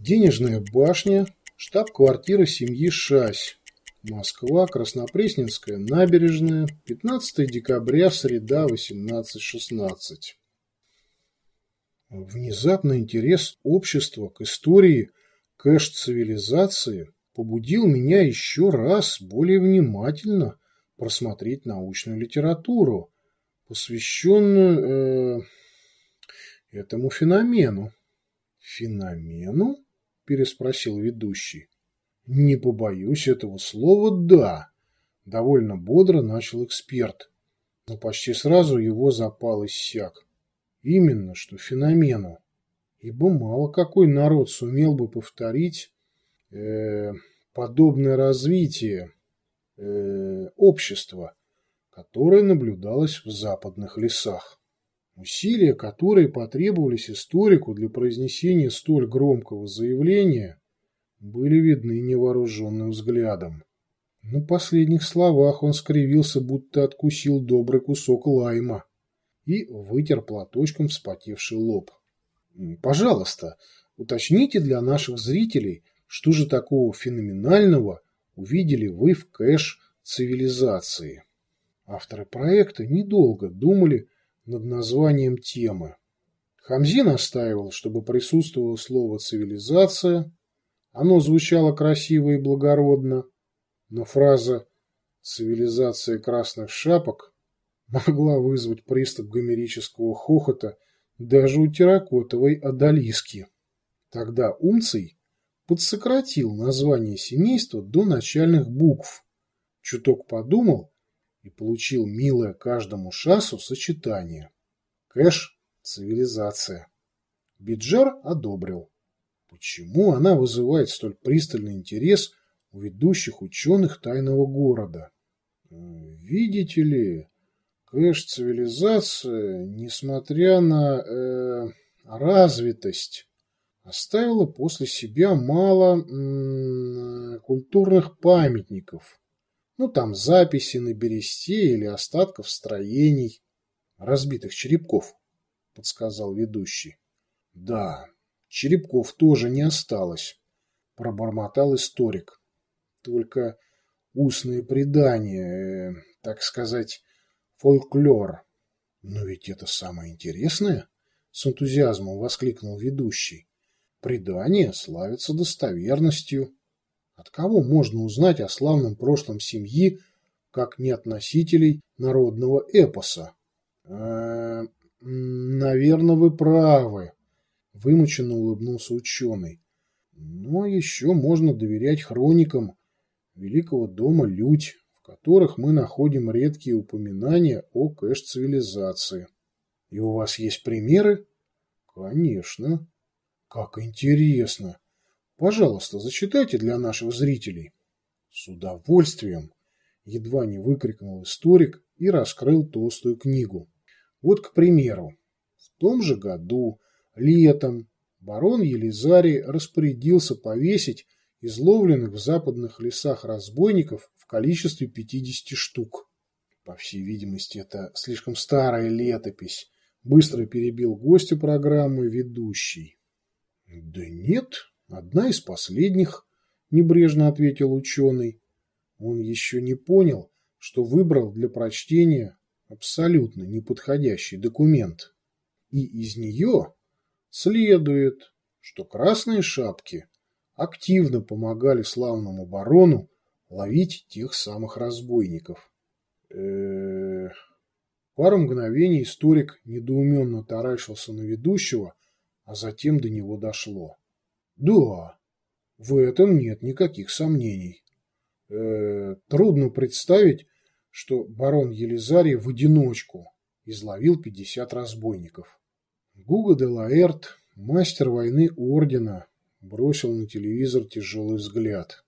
Денежная башня, штаб-квартира семьи Шась, Москва, Краснопресненская набережная, 15 декабря, среда, 18.16. Внезапно интерес общества к истории кэш-цивилизации побудил меня еще раз более внимательно просмотреть научную литературу, посвященную э, этому феномену. Феномену? Переспросил ведущий. Не побоюсь этого слова «да», довольно бодро начал эксперт, но почти сразу его запал иссяк. Именно что феномену, ибо мало какой народ сумел бы повторить э, подобное развитие э, общества, которое наблюдалось в западных лесах. Усилия, которые потребовались историку для произнесения столь громкого заявления, были видны невооруженным взглядом. На последних словах он скривился, будто откусил добрый кусок лайма и вытер платочком вспотевший лоб. «Пожалуйста, уточните для наших зрителей, что же такого феноменального увидели вы в кэш цивилизации?» Авторы проекта недолго думали над названием темы. Хамзи настаивал, чтобы присутствовало слово «цивилизация», оно звучало красиво и благородно, но фраза «цивилизация красных шапок» могла вызвать приступ гомерического хохота даже у терракотовой одолиски. Тогда Умций подсократил название семейства до начальных букв, чуток подумал и получил милое каждому шасу сочетание. Кэш – цивилизация. Биджар одобрил. Почему она вызывает столь пристальный интерес у ведущих ученых тайного города? Видите ли, кэш-цивилизация, несмотря на э, развитость, оставила после себя мало культурных памятников. Ну, там записи на бересте или остатков строений, разбитых черепков, подсказал ведущий. Да, черепков тоже не осталось, пробормотал историк. Только устные предания, э, так сказать, фольклор. Но ведь это самое интересное, с энтузиазмом воскликнул ведущий. Предания славятся достоверностью. От кого можно узнать о славном прошлом семьи, как не от носителей народного эпоса? Э, наверное, вы правы, Вымученно улыбнулся ученый. Но еще можно доверять хроникам великого дома Людь, в которых мы находим редкие упоминания о кэш-цивилизации. И у вас есть примеры? Конечно. Как интересно. Пожалуйста, зачитайте для наших зрителей. С удовольствием. Едва не выкрикнул историк и раскрыл толстую книгу. Вот, к примеру, в том же году Летом барон Елизарий распорядился повесить изловленных в западных лесах разбойников в количестве 50 штук. По всей видимости, это слишком старая летопись. Быстро перебил гостя программы ведущий. Да нет, одна из последних, небрежно ответил ученый. Он еще не понял, что выбрал для прочтения абсолютно неподходящий документ. И из нее Следует, что красные шапки активно помогали славному барону ловить тех самых разбойников. Э. Пару мгновений историк недоуменно таращился на ведущего, а затем до него дошло. Да, в этом нет никаких сомнений. Э трудно представить, что барон Елизарий в одиночку изловил 50 разбойников. Гуго де Лаэрт, мастер войны ордена, бросил на телевизор тяжелый взгляд.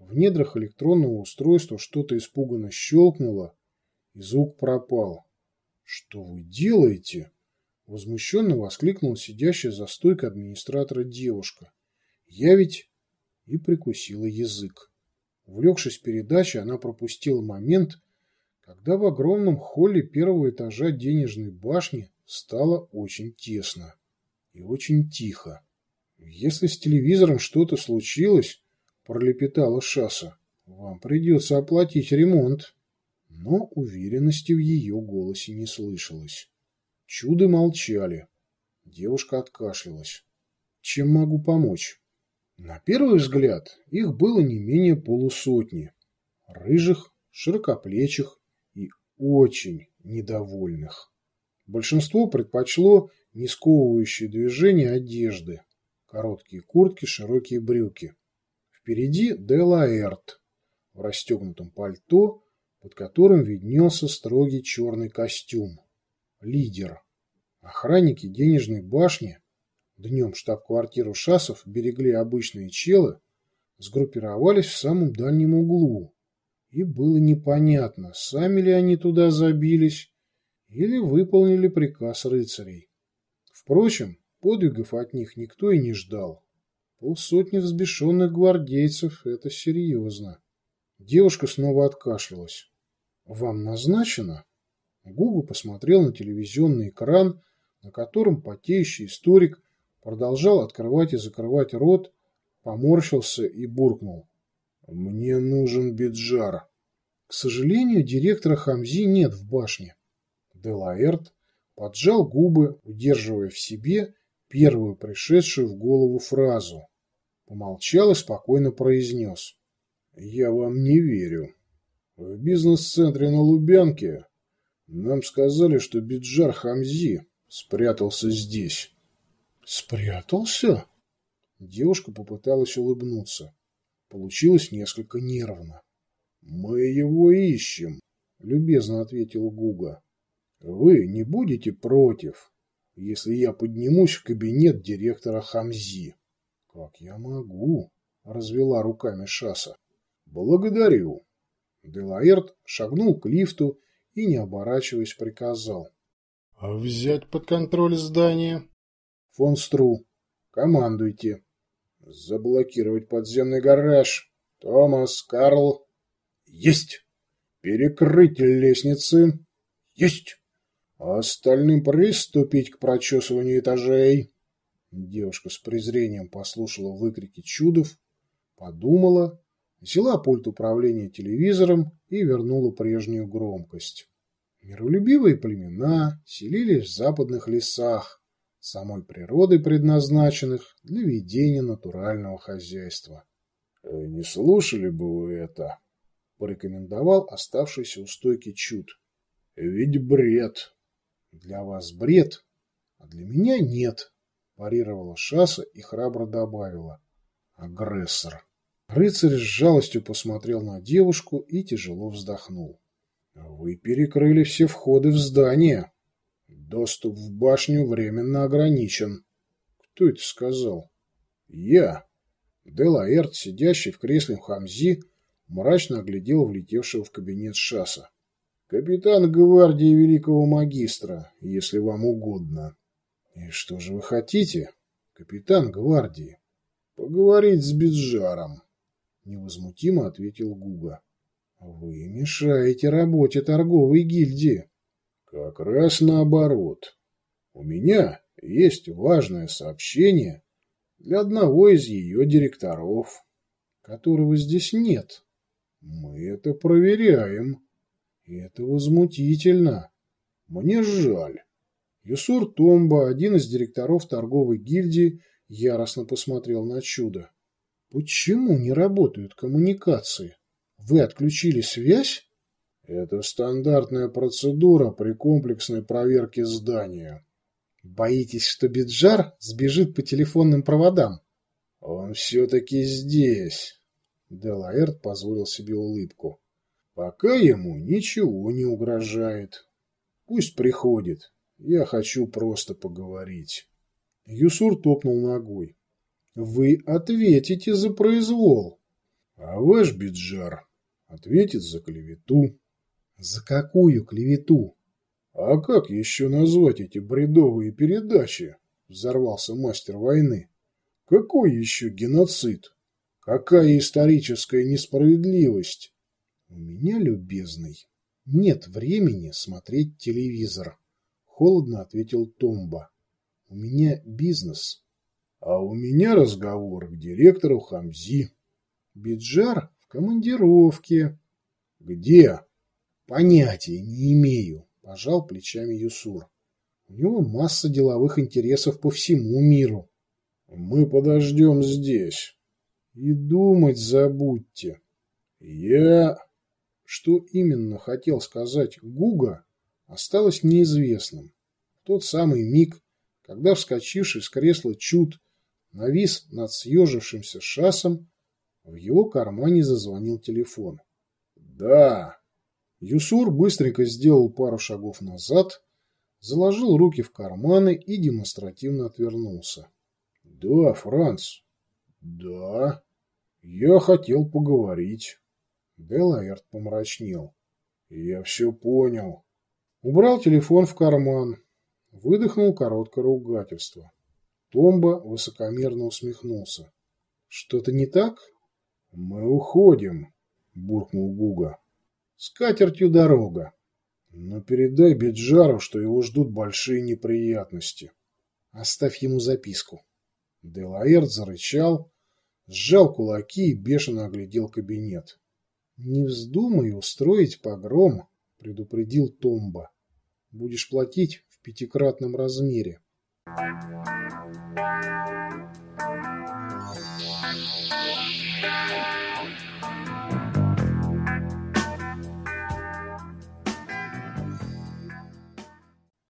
В недрах электронного устройства что-то испуганно щелкнуло, и звук пропал. «Что вы делаете?» Возмущенно воскликнул сидящая за стойкой администратора девушка. «Я ведь...» И прикусила язык. Увлекшись передачей, она пропустила момент, когда в огромном холле первого этажа денежной башни стало очень тесно и очень тихо. Если с телевизором что-то случилось, пролепетала Шаса, вам придется оплатить ремонт. Но уверенности в ее голосе не слышалось. Чуды молчали. Девушка откашлялась. Чем могу помочь? На первый взгляд их было не менее полусотни. Рыжих, широкоплечих и очень недовольных. Большинство предпочло не сковывающие движения одежды. Короткие куртки, широкие брюки. Впереди Делаэрт в расстегнутом пальто, под которым виднелся строгий черный костюм. Лидер. Охранники денежной башни, днем штаб-квартиру шасов берегли обычные челы, сгруппировались в самом дальнем углу. И было непонятно, сами ли они туда забились или выполнили приказ рыцарей. Впрочем, подвигов от них никто и не ждал. Полсотни взбешенных гвардейцев – это серьезно. Девушка снова откашлялась. «Вам назначено?» Гугу посмотрел на телевизионный экран, на котором потеющий историк продолжал открывать и закрывать рот, поморщился и буркнул. «Мне нужен Биджар». К сожалению, директора Хамзи нет в башне. Делаэрт поджал губы, удерживая в себе первую пришедшую в голову фразу. Помолчал и спокойно произнес. «Я вам не верю. В бизнес-центре на Лубянке нам сказали, что Биджар Хамзи спрятался здесь». «Спрятался?» Девушка попыталась улыбнуться. Получилось несколько нервно. «Мы его ищем», — любезно ответил Гуга. «Вы не будете против, если я поднимусь в кабинет директора Хамзи?» «Как я могу?» — развела руками Шаса. «Благодарю». Делаэрт шагнул к лифту и, не оборачиваясь, приказал. «Взять под контроль здание?» «Фон Стру, командуйте». «Заблокировать подземный гараж. Томас, Карл». «Есть!» «Перекрыть лестницы». «Есть!» «Остальным приступить к прочесыванию этажей». Девушка с презрением послушала выкрики чудов, подумала, взяла пульт управления телевизором и вернула прежнюю громкость. Миролюбивые племена селились в западных лесах, самой природой предназначенных для ведения натурального хозяйства. «Э, «Не слушали бы вы это?» – порекомендовал оставшийся у стойки чуд. «Ведь бред!» «Для вас бред, а для меня нет», – парировала Шаса и храбро добавила. «Агрессор». Рыцарь с жалостью посмотрел на девушку и тяжело вздохнул. «Вы перекрыли все входы в здание», Доступ в башню временно ограничен. Кто это сказал? Я. Делаэрт, сидящий в кресле Хамзи, мрачно оглядел влетевшего в кабинет Шаса. Капитан гвардии великого магистра, если вам угодно. И что же вы хотите, капитан гвардии? Поговорить с Биджаром. Невозмутимо ответил Гуга. Вы мешаете работе торговой гильдии. Как раз наоборот. У меня есть важное сообщение для одного из ее директоров, которого здесь нет. Мы это проверяем. И это возмутительно. Мне жаль. Юсур Томба, один из директоров торговой гильдии, яростно посмотрел на чудо. Почему не работают коммуникации? Вы отключили связь? Это стандартная процедура при комплексной проверке здания. Боитесь, что Биджар сбежит по телефонным проводам? Он все-таки здесь. Делаэрт позволил себе улыбку. Пока ему ничего не угрожает. Пусть приходит. Я хочу просто поговорить. Юсур топнул ногой. Вы ответите за произвол. А ваш Биджар ответит за клевету. За какую клевету? А как еще назвать эти бредовые передачи? Взорвался мастер войны. Какой еще геноцид? Какая историческая несправедливость? У меня, любезный, нет времени смотреть телевизор. Холодно ответил Томба. У меня бизнес. А у меня разговор к директору Хамзи. Биджар в командировке. Где? Понятия не имею, пожал плечами Юсур. У него масса деловых интересов по всему миру. Мы подождем здесь. И думать забудьте. Я... Что именно хотел сказать Гуга, осталось неизвестным. В тот самый миг, когда вскочивший с кресла Чуд навис над съежившимся шасом, в его кармане зазвонил телефон. «Да». Юсур быстренько сделал пару шагов назад, заложил руки в карманы и демонстративно отвернулся. «Да, Франц». «Да». «Я хотел поговорить». Делаэрт помрачнел. «Я все понял». Убрал телефон в карман. Выдохнул короткое ругательство. Томба высокомерно усмехнулся. «Что-то не так?» «Мы уходим», — буркнул Гуга. С катертью дорога. Но передай Биджару, что его ждут большие неприятности. Оставь ему записку. Делаэрт зарычал, сжал кулаки и бешено оглядел кабинет. «Не вздумай устроить погром», — предупредил Томба. «Будешь платить в пятикратном размере».